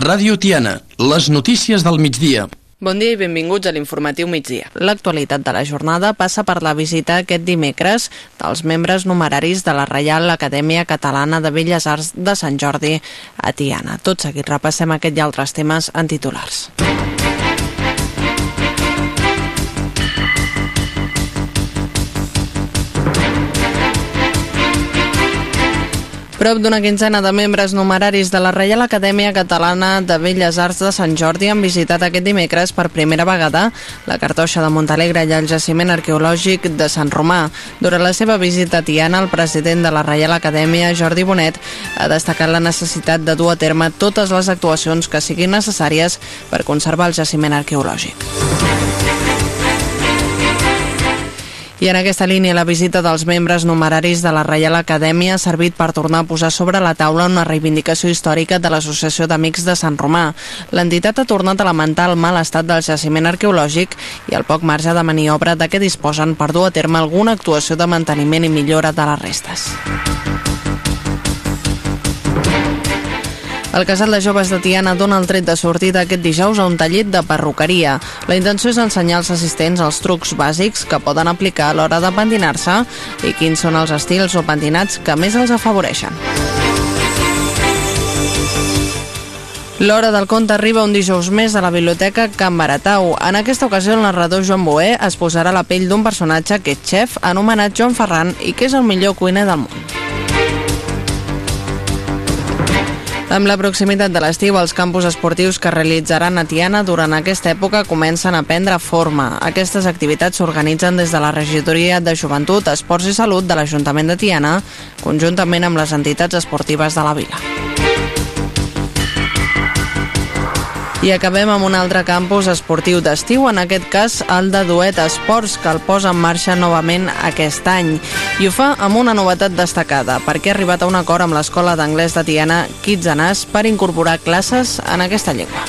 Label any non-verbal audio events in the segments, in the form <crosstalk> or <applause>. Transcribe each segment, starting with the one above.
Ràdio Tiana, les notícies del migdia. Bon dia i benvinguts a l'informatiu migdia. L'actualitat de la jornada passa per la visita aquest dimecres dels membres numeraris de la Reial Acadèmia Catalana de Belles Arts de Sant Jordi a Tiana. Tot seguit repassem aquest i altres temes en titulars. Prop d'una quinzena de membres numeraris de la Reial Acadèmia Catalana de Belles Arts de Sant Jordi han visitat aquest dimecres per primera vegada la cartoixa de Montalegre i el jaciment arqueològic de Sant Romà. Durant la seva visita a Tiana, el president de la Reial Acadèmia, Jordi Bonet, ha destacat la necessitat de dur a terme totes les actuacions que siguin necessàries per conservar el jaciment arqueològic. I en aquesta línia, la visita dels membres numeraris de la Reial Acadèmia ha servit per tornar a posar sobre la taula una reivindicació històrica de l'Associació d'Amics de Sant Romà. L'entitat ha tornat a lamentar el mal estat del jaciment arqueològic i el poc marge de maniobra de què disposen per dur a terme alguna actuació de manteniment i millora de les restes. El casal de joves de Tiana dona el tret de sortida aquest dijous a un tallit de perruqueria. La intenció és ensenyar als assistents els trucs bàsics que poden aplicar a l'hora de pentinar-se i quins són els estils o pentinats que més els afavoreixen. L'hora del conte arriba un dijous més a la Biblioteca Can Baratau. En aquesta ocasió el narrador Joan Boé es posarà la pell d'un personatge que és xef anomenat Joan Ferran i que és el millor cuiner del món. Amb la proximitat de l'estiu, els campus esportius que realitzaran a Tiana durant aquesta època comencen a prendre forma. Aquestes activitats s'organitzen des de la Regidoria de Joventut, Esports i Salut de l'Ajuntament de Tiana, conjuntament amb les entitats esportives de la vila. I acabem amb un altre campus esportiu d'estiu, en aquest cas el de Duet Esports, que el posa en marxa novament aquest any. I ho fa amb una novetat destacada, perquè ha arribat a un acord amb l'Escola d'Anglès de Tiana, Kids Anas, per incorporar classes en aquesta llengua.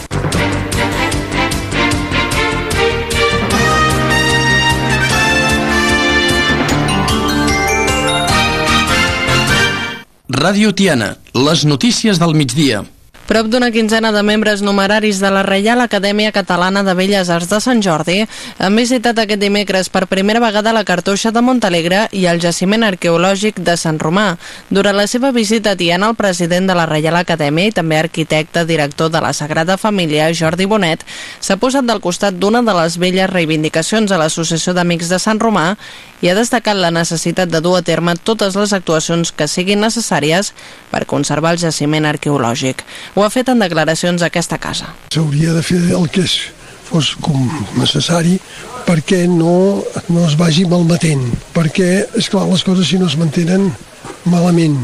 Ràdio Tiana, les notícies del migdia. Prop d'una quinzena de membres numeraris de la Reial Acadèmia Catalana de Belles Arts de Sant Jordi han visitat aquest dimecres per primera vegada la cartoixa de Montalegre i el jaciment arqueològic de Sant Romà. Durant la seva visita a Tiana, el president de la Reial Acadèmia i també arquitecte director de la Sagrada Família, Jordi Bonet, s'ha posat del costat d'una de les velles reivindicacions a l'Associació d'Amics de Sant Romà i ha destacat la necessitat de dur a terme totes les actuacions que siguin necessàries per conservar el jaciment arqueològic. Ho ha fet en declaracions aquesta casa. S'hauria de fer el que és, fos com necessari perquè no, no es vagi malmetent, perquè, és clar les coses si no es mantenen malament,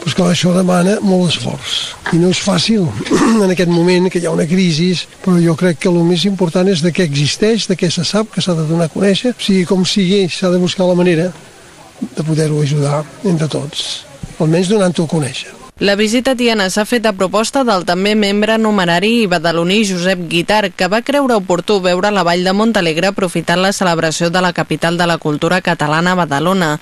però clar, això demana molt esforç. I no és fàcil <clears throat> en aquest moment que hi ha una crisi, però jo crec que el més important és de què existeix, de què se sap, que s'ha de donar a conèixer. O sigui, com sigui, s'ha de buscar la manera de poder-ho ajudar entre tots, almenys donant-ho a conèixer. La visita a Tiana s'ha fet a proposta del també membre numerari i badaloní Josep Guitar, que va creure oportú veure la vall de Montalegre aprofitant la celebració de la capital de la cultura catalana Badalona.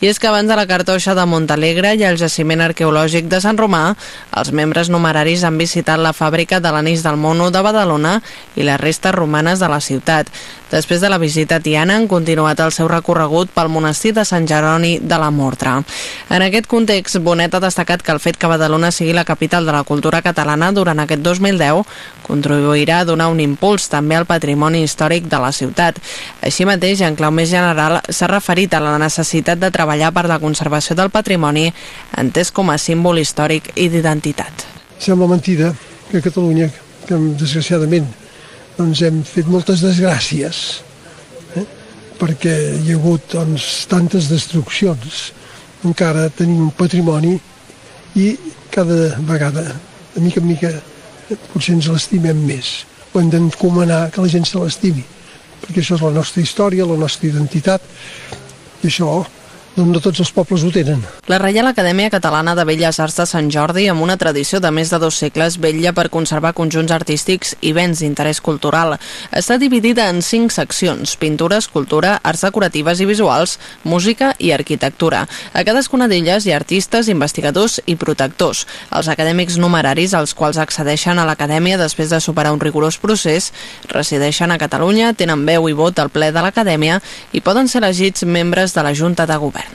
I és que abans de la cartoixa de Montalegre i el jaciment arqueològic de Sant Romà, els membres numeraris han visitat la fàbrica de l'anís del mono de Badalona i les restes romanes de la ciutat. Després de la visita a Tiana han continuat el seu recorregut pel monestir de Sant Jeroni de la Mortra. En aquest context, Bonet ha destacat que el fet que Badalona sigui la capital de la cultura catalana durant aquest 2010 contribuirà a donar un impuls també al patrimoni històric de la ciutat. Així mateix, en clau més general, s'ha referit a la necessitat de treballar per la conservació del patrimoni entès com a símbol històric i d'identitat. Sembla mentida que Catalunya, que desgraciadament doncs hem fet moltes desgràcies eh? perquè hi ha hagut doncs, tantes destruccions encara tenim un patrimoni i cada vegada de mica en mica potser ens l'estimem més. O hem d'encomanar que la gent se l'estimi perquè això és la nostra història, la nostra identitat i això doncs no tots els pobles ho tenen. La Reial Acadèmia Catalana de Belles Arts de Sant Jordi, amb una tradició de més de dos segles, vetlla per conservar conjunts artístics i béns d'interès cultural. Està dividida en cinc seccions, pintura, escultura, arts decoratives i visuals, música i arquitectura. A cadascuna d'elles hi ha artistes, investigadors i protectors. Els acadèmics numeraris, als quals accedeixen a l'acadèmia després de superar un rigorós procés, resideixen a Catalunya, tenen veu i vot al ple de l'acadèmia i poden ser elegits membres de la Junta de Govern.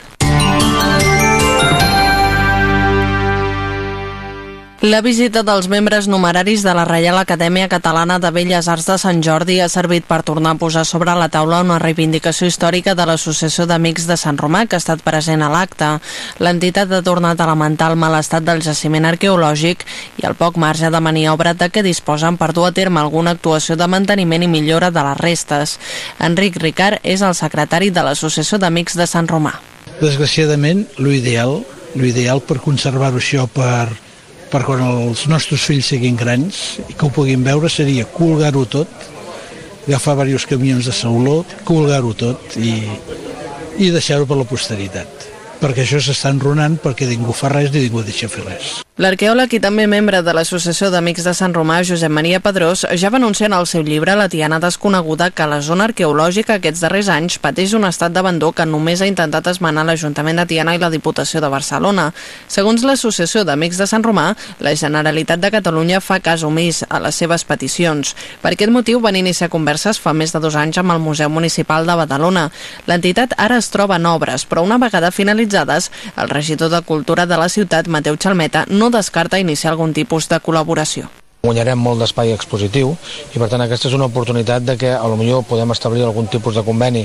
La visita dels membres numeraris de la Reial Acadèmia Catalana de Belles Arts de Sant Jordi ha servit per tornar a posar sobre la taula una reivindicació històrica de l'Associació d'Amics de Sant Romà que ha estat present a l'acte. L'entitat ha tornat a lamentar el mal estat del jaciment arqueològic i el poc marge de maniobra de què disposen per dur a terme alguna actuació de manteniment i millora de les restes. Enric Ricard és el secretari de l'Associació d'Amics de Sant Romà. Desgraciadament, l'ideal l'ideal per conservar-ho això per, per quan els nostres fills siguin grans i que ho puguin veure seria colgar-ho tot, agafar diversos camions de sauló, colgar-ho tot i, i deixar-ho per la posteritat perquè això s'està enronant perquè ningú fa res ni ningú deixa fer res. L'arqueòleg i també membre de l'Associació d'Amics de Sant Romà, Josep Maria Pedrós, ja va anunciar en el seu llibre La Tiana Desconeguda que la zona arqueològica aquests darrers anys pateix un estat d'abandó que només ha intentat esmenar l'Ajuntament de Tiana i la Diputació de Barcelona. Segons l'Associació d'Amics de Sant Romà, la Generalitat de Catalunya fa cas omís a les seves peticions. Per aquest motiu van iniciar converses fa més de dos anys amb el Museu Municipal de Badalona. L'entitat ara es troba en obres, però una vegada finalitzades, el regidor de Cultura de la ciutat, Mateu Chalmeta, no descarta iniciar algun tipus de col·laboració guanyarem molt d'espai expositiu i per tant aquesta és una oportunitat de que a lo millor podem establir algun tipus de conveni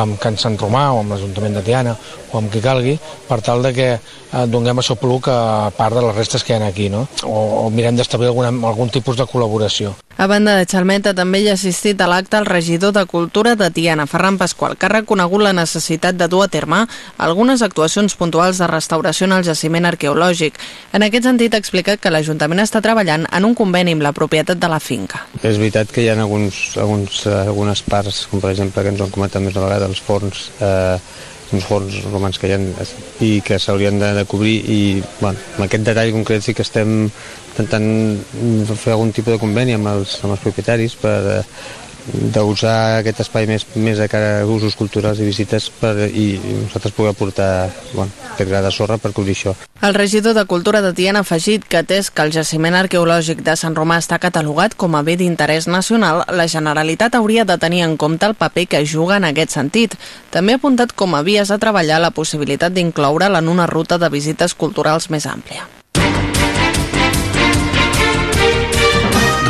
amb Can Sant Romà o amb l'Ajuntament de Tiana o amb qui calgui per tal de que eh, donem això pluc a part de les restes que hi ha aquí no? o, o mirem d'establir algun tipus de col·laboració. A banda de Xalmeta també hi ha assistit a l'acte el regidor de Cultura de Tiana, Ferran Pasqual, que ha reconegut la necessitat de dur a terme algunes actuacions puntuals de restauració en el jaciment arqueològic. En aquest sentit ha explicat que l'Ajuntament està treballant en un conveni amb la propietat de la finca. És veritat que hi ha alguns, alguns, algunes parts, com per exemple que ens ho han comentat més de vegades, els forns, eh, uns forns romans que hi ha i que s'haurien de, de cobrir i bueno, amb aquest detall concret sí que estem intentant fer algun tipus de conveni amb els, amb els propietaris per eh, d'usar aquest espai més, més a cara a usos culturals i visites per, i nosaltres poder portar bueno, aquest gra de sorra per cobrir això. El regidor de Cultura de Tiana ha afegit que atès que el jaciment arqueològic de Sant Romà està catalogat com a bé d'interès nacional, la Generalitat hauria de tenir en compte el paper que juga en aquest sentit. També ha apuntat com a vies a treballar la possibilitat d'incloure'l en una ruta de visites culturals més àmplia.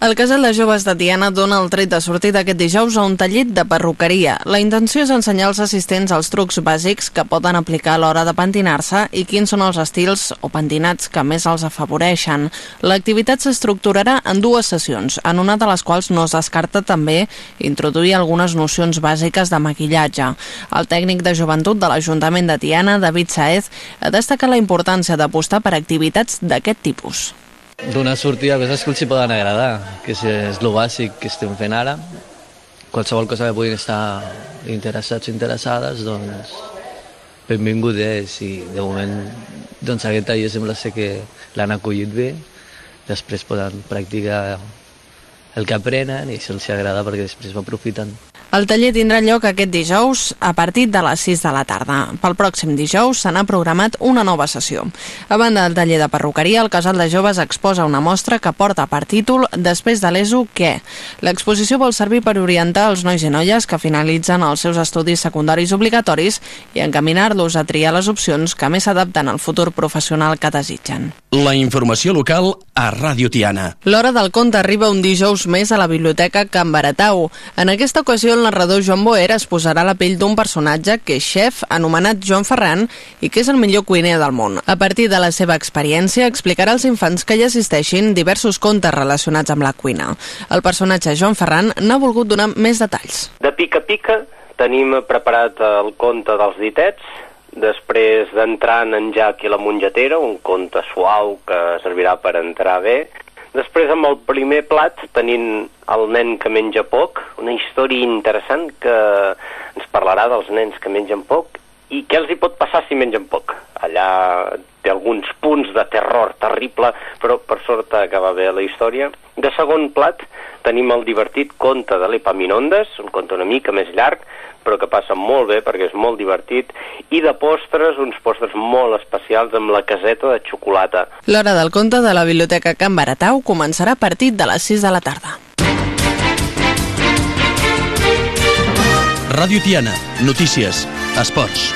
El casal de joves de Tiana dona el tret de sortida aquest dijous a un tallet de perruqueria. La intenció és ensenyar als assistents els trucs bàsics que poden aplicar a l'hora de pentinar-se i quins són els estils o pentinats que més els afavoreixen. L'activitat s'estructurarà en dues sessions, en una de les quals no es descarta també introduir algunes nocions bàsiques de maquillatge. El tècnic de joventut de l'Ajuntament de Tiana, David Saez, ha destacat la importància d'apostar per activitats d'aquest tipus donar sortida a coses que els hi poden agradar, que és el bàsic que estem fent ara. Qualsevol cosa que puguin estar interessats o interessades, doncs benvingut és i de moment doncs aquest taller sembla ser que l'han acollit bé, després poden practicar el que aprenen i se'ls agrada perquè després ho aprofiten. El taller tindrà lloc aquest dijous a partir de les 6 de la tarda. Pel pròxim dijous se n'ha programat una nova sessió. A banda del taller de perruqueria, el Casal de Joves exposa una mostra que porta per títol Després de l'ESO, què? L'exposició vol servir per orientar els nois i noies que finalitzen els seus estudis secundaris obligatoris i encaminar-los a triar les opcions que més s'adapten al futur professional que desitgen. La informació local a Ràdio Tiana. L'hora del conte arriba un dijous més a la Biblioteca Can Baratau. En aquesta ocasió el narrador Joan Boer es posarà la pell d'un personatge que és xef, anomenat Joan Ferran, i que és el millor cuiner del món. A partir de la seva experiència, explicarà als infants que hi assisteixin diversos contes relacionats amb la cuina. El personatge Joan Ferran n'ha volgut donar més detalls. De pica pica tenim preparat el conte dels ditets, després d'entrar en Jack i la mongetera, un conte suau que servirà per entrar bé, Després, amb el primer plat, tenint el nen que menja poc, una història interessant que ens parlarà dels nens que mengen poc i què els hi pot passar si mengen poc. Allà té alguns punts de terror terrible, però per sort acaba bé la història. De segon plat tenim el divertit conte de l'Epaminondes, un conte una mica més llarg, però que passa molt bé perquè és molt divertit, i de postres, uns postres molt especials amb la caseta de xocolata. L'hora del conte de la Biblioteca Can Baratau començarà a partir de les 6 de la tarda. Ràdio Tiana. Notícies. Esports.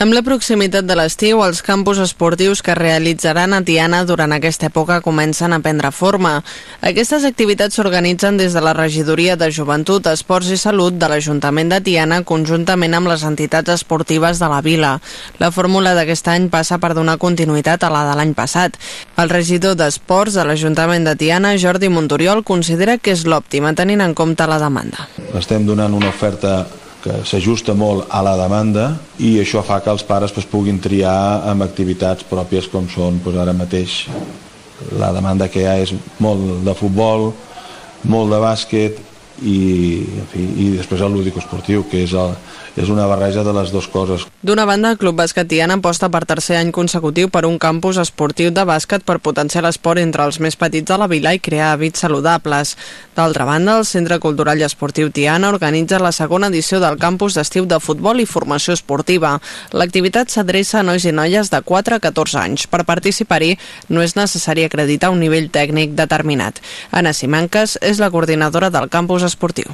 Amb la proximitat de l'estiu, els campus esportius que realitzaran a Tiana durant aquesta època comencen a prendre forma. Aquestes activitats s'organitzen des de la Regidoria de Joventut, Esports i Salut de l'Ajuntament de Tiana conjuntament amb les entitats esportives de la vila. La fórmula d'aquest any passa per donar continuïtat a la de l'any passat. El regidor d'Esports de l'Ajuntament de Tiana, Jordi Montoriol, considera que és l'òptima tenint en compte la demanda. Estem donant una oferta que s'ajusta molt a la demanda i això fa que els pares pues, puguin triar amb activitats pròpies com són pues, ara mateix la demanda que hi ha és molt de futbol, molt de bàsquet i, en fi, i després el lúdic esportiu que és el, és una barreja de les dues coses. D'una banda, el Club Bàsquet Tiana aposta per tercer any consecutiu per un campus esportiu de bàsquet per potenciar l'esport entre els més petits de la vila i crear hàbits saludables. D'altra banda, el Centre Cultural i Esportiu Tiana organitza la segona edició del campus d'estiu de futbol i formació esportiva. L'activitat s'adreça a nois i noies de 4 a 14 anys. Per participar-hi no és necessari acreditar un nivell tècnic determinat. Anna Simanques és la coordinadora del campus esportiu.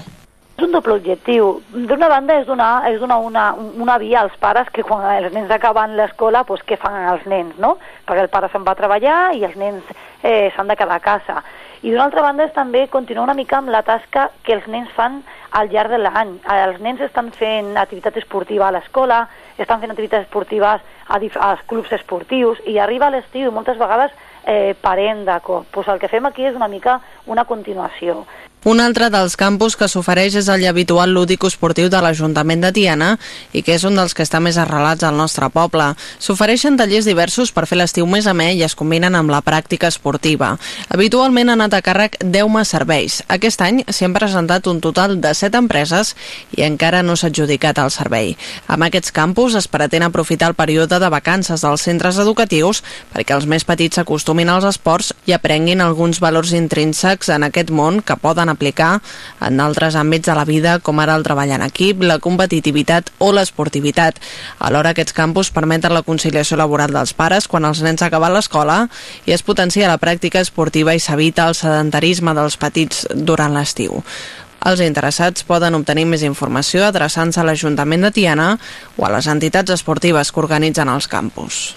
És un doble objectiu. D'una banda és donar, és donar una, una via als pares que quan els nens acaben l'escola, doncs què fan els nens, no? Perquè el pare se'n va a treballar i els nens eh, s'han de quedar a casa. I d'una altra banda és també continuar una mica amb la tasca que els nens fan al llarg de l'any. Els nens estan fent activitat esportiva a l'escola, estan fent activitats esportives a als clubs esportius i arriba l'estiu i moltes vegades eh, parent de cop. Pues el que fem aquí és una mica una continuació. Un altre dels campus que s'ofereix és el habitual lúdic esportiu de l'Ajuntament de Tiana i que és un dels que està més arrelats al nostre poble. S'ofereixen tallers diversos per fer l'estiu més amè i es combinen amb la pràctica esportiva. Habitualment han anat a càrrec 10 serveis. Aquest any s'hi han presentat un total de 7 empreses i encara no s'ha adjudicat el servei. Amb aquests campus es pretén aprofitar el període de vacances dels centres educatius perquè els més petits s'acostumin als esports i aprenguin alguns valors intrínsecs en aquest món que poden aplicar en altres àmbits de la vida, com ara el treball en equip, la competitivitat o l'esportivitat. Alhora, aquests campus permeten la conciliació laboral dels pares quan els nens acaben l'escola i es potencia la pràctica esportiva i s'evita el sedentarisme dels petits durant l'estiu. Els interessats poden obtenir més informació adreçant-se a l'Ajuntament de Tiana o a les entitats esportives que organitzen els campus.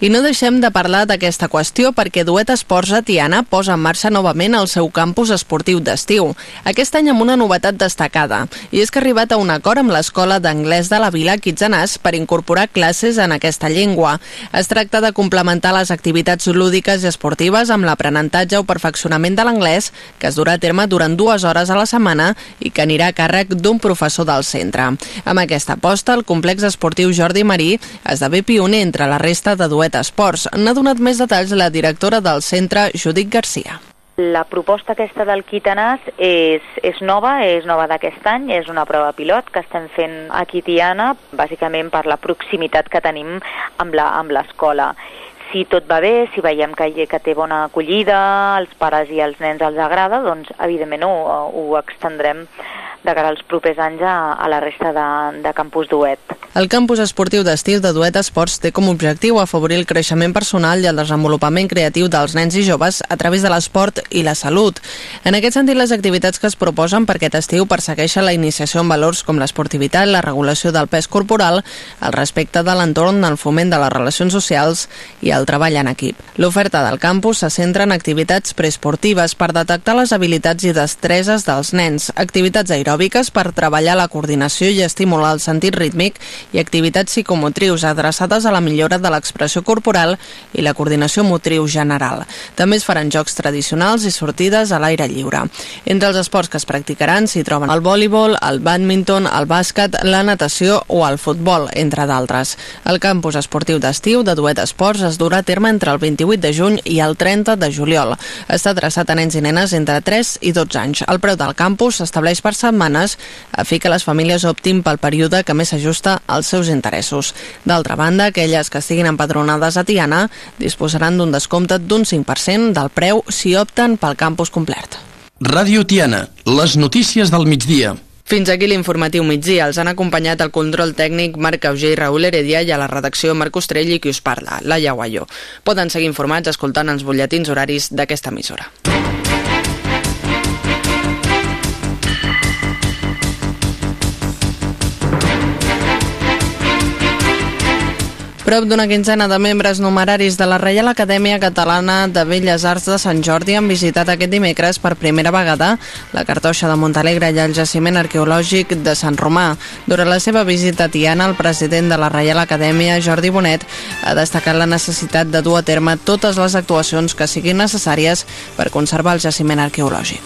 I no deixem de parlar d'aquesta qüestió perquè Duet Esports a Tiana posa en marxa novament el seu campus esportiu d'estiu. Aquest any amb una novetat destacada, i és que ha arribat a un acord amb l'Escola d'Anglès de la Vila Quitzenàs per incorporar classes en aquesta llengua. Es tracta de complementar les activitats lúdiques i esportives amb l'aprenentatge o perfeccionament de l'anglès que es durà a terme durant dues hores a la setmana i que anirà a càrrec d'un professor del centre. Amb aquesta aposta, el complex esportiu Jordi Marí esdevé pioner entre la resta de Duet Duet Esports. N'ha donat més detalls la directora del centre, Judit Garcia. La proposta aquesta del Quitanàs és, és nova, és nova d'aquest any, és una prova pilot que estem fent aquí Tiana, bàsicament per la proximitat que tenim amb l'escola. Si tot va bé, si veiem que, que té bona acollida, els pares i els nens els agrada, doncs evidentment ho, ho extendrem de cara als propers anys a, a la resta de, de campus duet. El campus esportiu d'estiu de Duet Esports té com a objectiu afavorir el creixement personal i el desenvolupament creatiu dels nens i joves a través de l'esport i la salut. En aquest sentit, les activitats que es proposen per aquest estiu persegueixen la iniciació en valors com l'esportivitat, la regulació del pes corporal, el respecte de l'entorn, el foment de les relacions socials i el treball en equip. L'oferta del campus se centra en activitats preesportives per detectar les habilitats i destreses dels nens, activitats aeròbiques aeròbiques per treballar la coordinació i estimular el sentit rítmic i activitats psicomotrius adreçades a la millora de l'expressió corporal i la coordinació motriu general. També es faran jocs tradicionals i sortides a l'aire lliure. Entre els esports que es practicaran s'hi troben el voleibol, el bàdminton, el bàsquet, la natació o el futbol, entre d'altres. El campus esportiu d'estiu de Duet Esports es durà a terme entre el 28 de juny i el 30 de juliol. Està adreçat a nens i nenes entre 3 i 12 anys. El preu del campus s'estableix per setmanes a fi que les famílies optin pel període que més s'ajusta als seus interessos. D'altra banda, aquelles que estiguin empadronades a Tiana disposaran d'un descompte d'un 5% del preu si opten pel campus complet. Ràdio Tiana, les notícies del migdia. Fins aquí l'informatiu migdia. Els han acompanyat el control tècnic Marc Auger i Raül Heredia i a la redacció Marc Ostrell i qui us parla, Laia Guaió. Poden seguir informats escoltant els butlletins horaris d'aquesta emissora. Prop d'una quinzena de membres numeraris de la Reial Acadèmia Catalana de Belles Arts de Sant Jordi han visitat aquest dimecres per primera vegada la cartoixa de Montalegre i el jaciment arqueològic de Sant Romà. Durant la seva visita a Tiana, el president de la Reial Acadèmia, Jordi Bonet, ha destacat la necessitat de dur a terme totes les actuacions que siguin necessàries per conservar el jaciment arqueològic.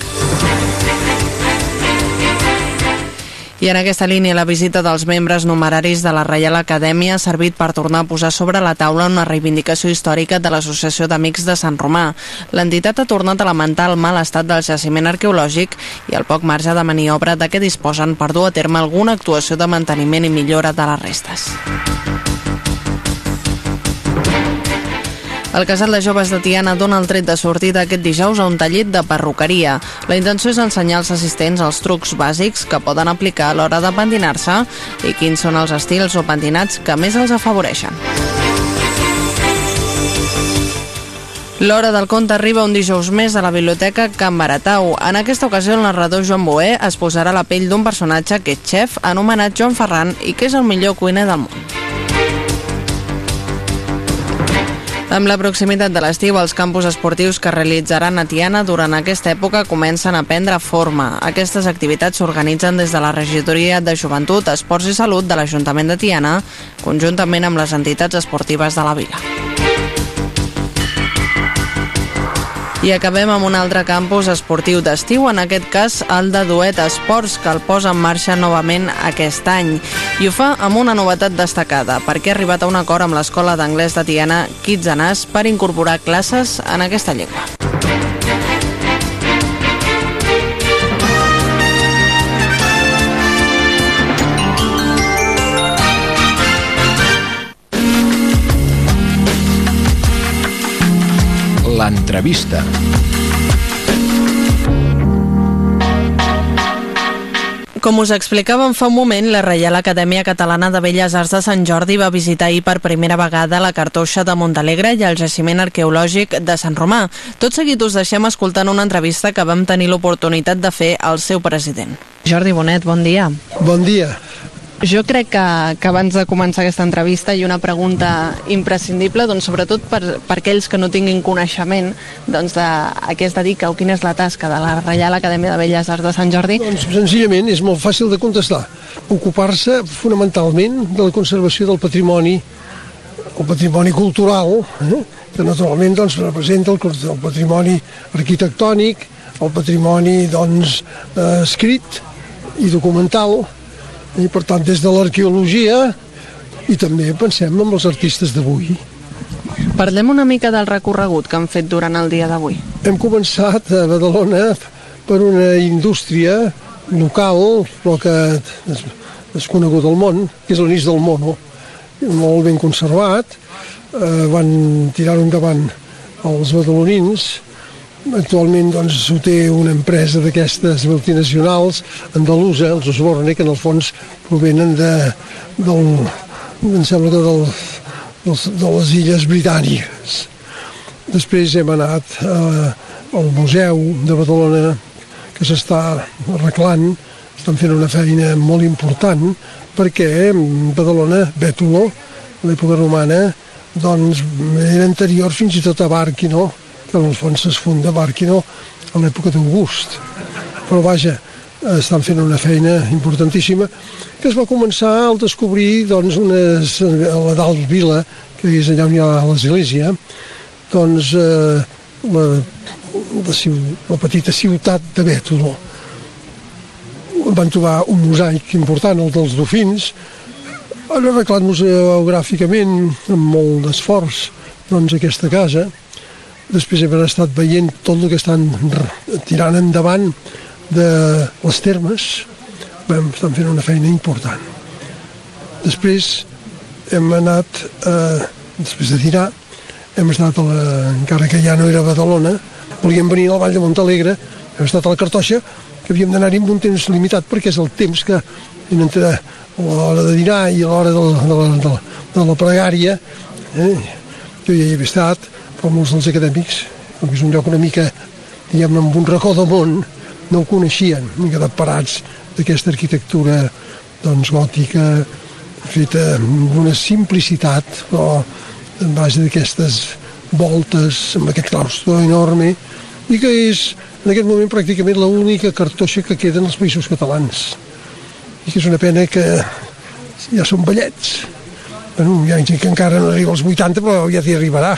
I en aquesta línia, la visita dels membres numeraris de la Reial Acadèmia ha servit per tornar a posar sobre la taula una reivindicació històrica de l'Associació d'Amics de Sant Romà. L'entitat ha tornat a lamentar el mal estat del jaciment arqueològic i el poc marge de maniobra de què disposen per dur a terme alguna actuació de manteniment i millora de les restes. El casal de joves de Tiana dona el tret de sortida aquest dijous a un tallit de perruqueria. La intenció és ensenyar als assistents els trucs bàsics que poden aplicar a l'hora de pentinar-se i quins són els estils o pentinats que més els afavoreixen. L'hora del conte arriba un dijous més a la Biblioteca Can Baratau. En aquesta ocasió, el narrador Joan Boé es posarà la pell d'un personatge que és xef, anomenat Joan Ferran, i que és el millor cuiner del món. Amb la proximitat de l'estiu, els campus esportius que realitzaran a Tiana durant aquesta època comencen a prendre forma. Aquestes activitats s'organitzen des de la Regidoria de Joventut, Esports i Salut de l'Ajuntament de Tiana, conjuntament amb les entitats esportives de la vila. I acabem amb un altre campus esportiu d'estiu, en aquest cas el de Duet Esports, que el posa en marxa novament aquest any. I ho fa amb una novetat destacada, perquè ha arribat a un acord amb l'Escola d'Anglès de Tiana, Anas, per incorporar classes en aquesta llengua. L'entrevista. Com us explicàvem fa un moment, la Reial Acadèmia Catalana de Belles Arts de Sant Jordi va visitar ahir per primera vegada la cartoixa de Montalegre i el jaciment arqueològic de Sant Romà. Tot seguit us deixem escoltant una entrevista que vam tenir l'oportunitat de fer al seu president. Jordi Bonet, bon dia. Bon dia. Jo crec que, que abans de començar aquesta entrevista hi ha una pregunta imprescindible, doncs, sobretot per, per aquells que no tinguin coneixement doncs, de a què es dedica o quina és la tasca de la Reial Acadèmia de Belles Arts de Sant Jordi. Doncs senzillament és molt fàcil de contestar. Ocupar-se fonamentalment de la conservació del patrimoni, el patrimoni cultural, eh? que naturalment doncs, representa el, el patrimoni arquitectònic, el patrimoni doncs, eh, escrit i documental, i per tant des de l'arqueologia i també pensem en els artistes d'avui. Parlem una mica del recorregut que han fet durant el dia d'avui. Hem començat a Badalona per una indústria local, però que és, és conegut al món, que és l'anís del mono, molt ben conservat. Eh, van tirar endavant els badalonins, actualment doncs, ho té una empresa d'aquestes multinacionals andalusa, els Osborne, que en el fons provenen de, del, em sembla que del, del, de les illes britàniques. Després hem anat eh, al Museu de Badalona, que s'està arreglant, estan fent una feina molt important, perquè Badalona, Bètolo, l'època romana, doncs era anterior fins i tot a Barqui, no? Que en el fons es funda Bàrquino a l'època d'August. Però vaja, estan fent una feina importantíssima que es va començar al descobrir doncs, unes, a la dalt vila, que és allà on hi ha l'església, doncs eh, la, la, la petita ciutat de Bètolo. Van trobar un mosaic important, el dels dofins, han arreglat museogràficament amb molt d'esforç doncs, aquesta casa. Després hem estat veient tot el que estan tirant endavant de les termes. Vam, estan fent una feina important. Després hem anat, eh, després de tirar, hem estat, a la, encara que ja no era Badalona, volíem venir al Vall de Montalegre, hem estat a la Cartoixa, que havíem d'anar-hi amb un temps limitat perquè és el temps que entre l'hora de dinar i l'hora de, la, de, la, de, de la pregària eh? jo ja hi havia estat molts dels acadèmics que és un lloc una mica diguem amb un racó de món no ho coneixien, una mica parats d'aquesta arquitectura doncs gòtica feta amb una simplicitat però en base d'aquestes voltes amb aquest claustre enorme i que és en aquest moment pràcticament l'única cartoixa que queda en els països catalans. I que és una pena que ja són vellets bueno, hi ha gent que encara no arriba als 80 però ja t'hi arribarà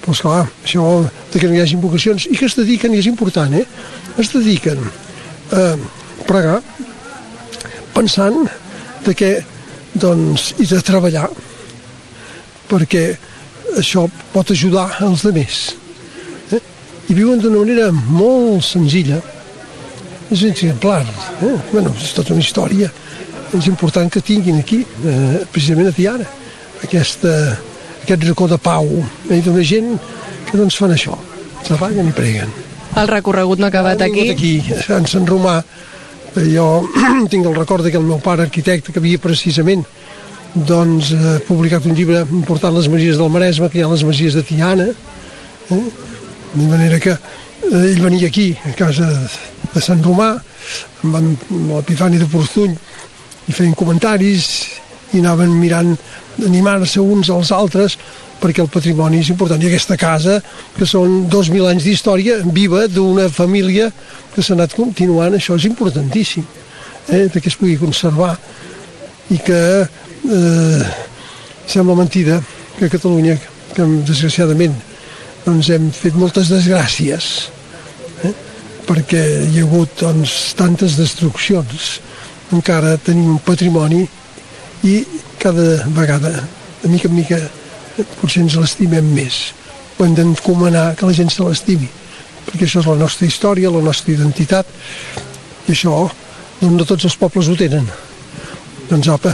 però esclar, això de que no hi hagi vocacions i que es dediquen, i és important eh? es dediquen a pregar pensant de que doncs, i de treballar perquè això pot ajudar els altres eh? i viuen d'una manera molt senzilla és exemplar eh? bueno, és tota una història és important que tinguin aquí eh, precisament a Tiana aquesta, aquest racó de pau eh, d'una gent que doncs fan això treballen i preguen el recorregut no ha acabat aquí? aquí, a Sant Romà jo <clears throat> tinc el record que el meu pare arquitecte que havia precisament doncs eh, publicat un llibre important les Masies del Maresme que hi ha les Masies de Tiana eh? de manera que eh, ell venia aquí a casa de Sant Romà amb l'Epifani de Portuny i feien comentaris i anaven mirant animar-se uns als altres perquè el patrimoni és important. I aquesta casa, que són 2.000 anys d'història viva d'una família que s'ha anat continuant, això és importantíssim, eh, que es pugui conservar i que eh, sembla mentida que a Catalunya, que desgraciadament doncs hem fet moltes desgràcies, eh, perquè hi ha hagut doncs, tantes destruccions, encara tenim un patrimoni i cada vegada, de mica en mica, potser ens l'estimem més. Ho hem d'encomanar que la gent se l'estimi, perquè això és la nostra història, la nostra identitat, i això doncs, no tots els pobles ho tenen. Doncs apa,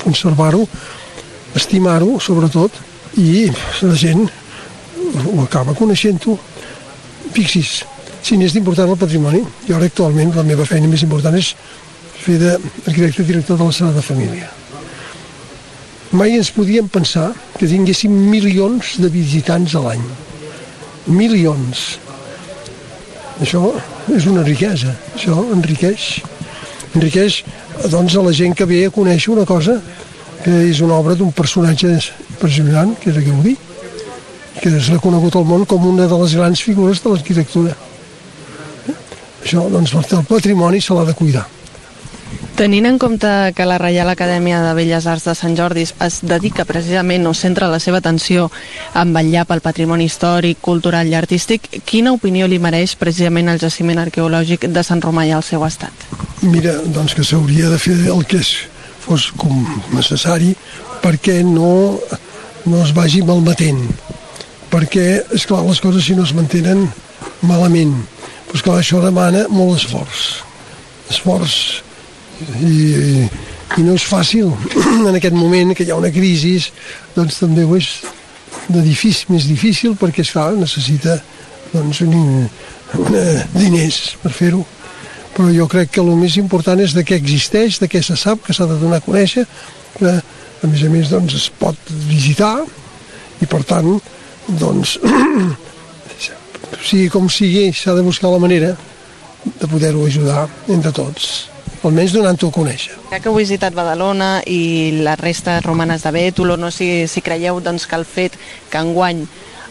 conservar-ho, estimar-ho, sobretot, i la gent ho acaba coneixent-ho. Fixis, si n'és d'important el patrimoni, jo ara actualment la meva feina més important és fer d'arquitecte director de la sala de família mai ens podíem pensar que tinguéssim milions de visitants a l'any. Milions. Això és una riquesa, això enriqueix. Enriqueix doncs, a la gent que ve a conèixer una cosa que és una obra d'un personatge impressionant, que era Gaudí, que és reconegut al món com una de les grans figures de l'arquitectura. Això, doncs, el patrimoni se l'ha de cuidar. Tenint en compte que la Reial Acadèmia de Belles Arts de Sant Jordi es dedica precisament o centra la seva atenció en vetllar pel patrimoni històric, cultural i artístic, quina opinió li mereix precisament el jaciment arqueològic de Sant Romà i el seu estat? Mira, doncs que s'hauria de fer el que és, fos com necessari perquè no, no es vagi malmetent. Perquè, és clar, les coses si no es mantenen malament. Però esclar, això demana molt esforç. Esforç i, i no és fàcil. <clears throat> En aquest moment que hi ha una crisi doncs també ho és de difícil, més difícil perquè es fa, necessita doncs, un, una, diners per fer-ho. Però jo crec que el més important és de què existeix, de què se sap, que s'ha de donar a conèixer, que a més a més doncs, es pot visitar i per tant doncs, <clears throat> sigui com sigui s'ha de buscar la manera de poder-ho ajudar entre tots almenys donant-ho a conèixer. Ja que heu visitat Badalona i les restes romanes de Bètolo, no sé si, si creieu doncs, que el fet que enguany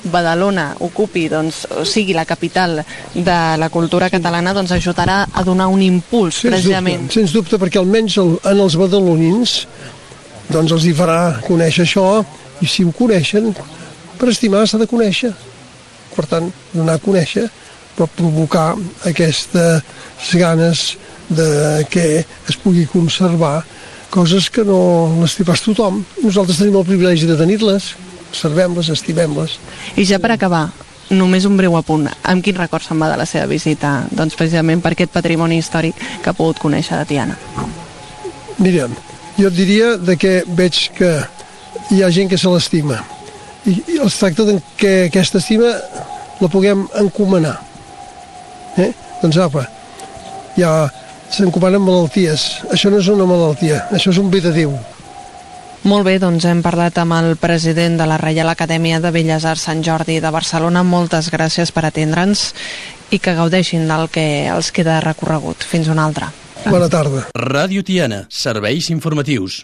Badalona ocupi, doncs, o sigui la capital de la cultura catalana, doncs ajudarà a donar un impuls, Sens precisament. Dubte, sens dubte, perquè almenys el, en els badalonins doncs els hi farà conèixer això i si ho coneixen, per estimar s'ha de conèixer. Per tant, donar a conèixer pot provocar aquestes ganes de que es pugui conservar coses que no les té pas tothom. Nosaltres tenim el privilegi de tenir-les, servem-les, estimem-les. I ja per acabar, només un breu apunt. Amb quin record se'n va de la seva visita? Doncs precisament per aquest patrimoni històric que ha pogut conèixer de Tiana. Mira, jo et diria de que veig que hi ha gent que se l'estima i, i es tracta de que aquesta estima la puguem encomanar. Eh? Doncs apa, ja s'encomanen malalties. Això no és una malaltia, això és un Déu. Molt bé, doncs hem parlat amb el president de la Reial Acadèmia de Belles Arts Sant Jordi de Barcelona. Moltes gràcies per atendre'ns i que gaudeixin del que els queda recorregut. Fins una altra. Bona tarda. Ràdio Tiana, serveis informatius.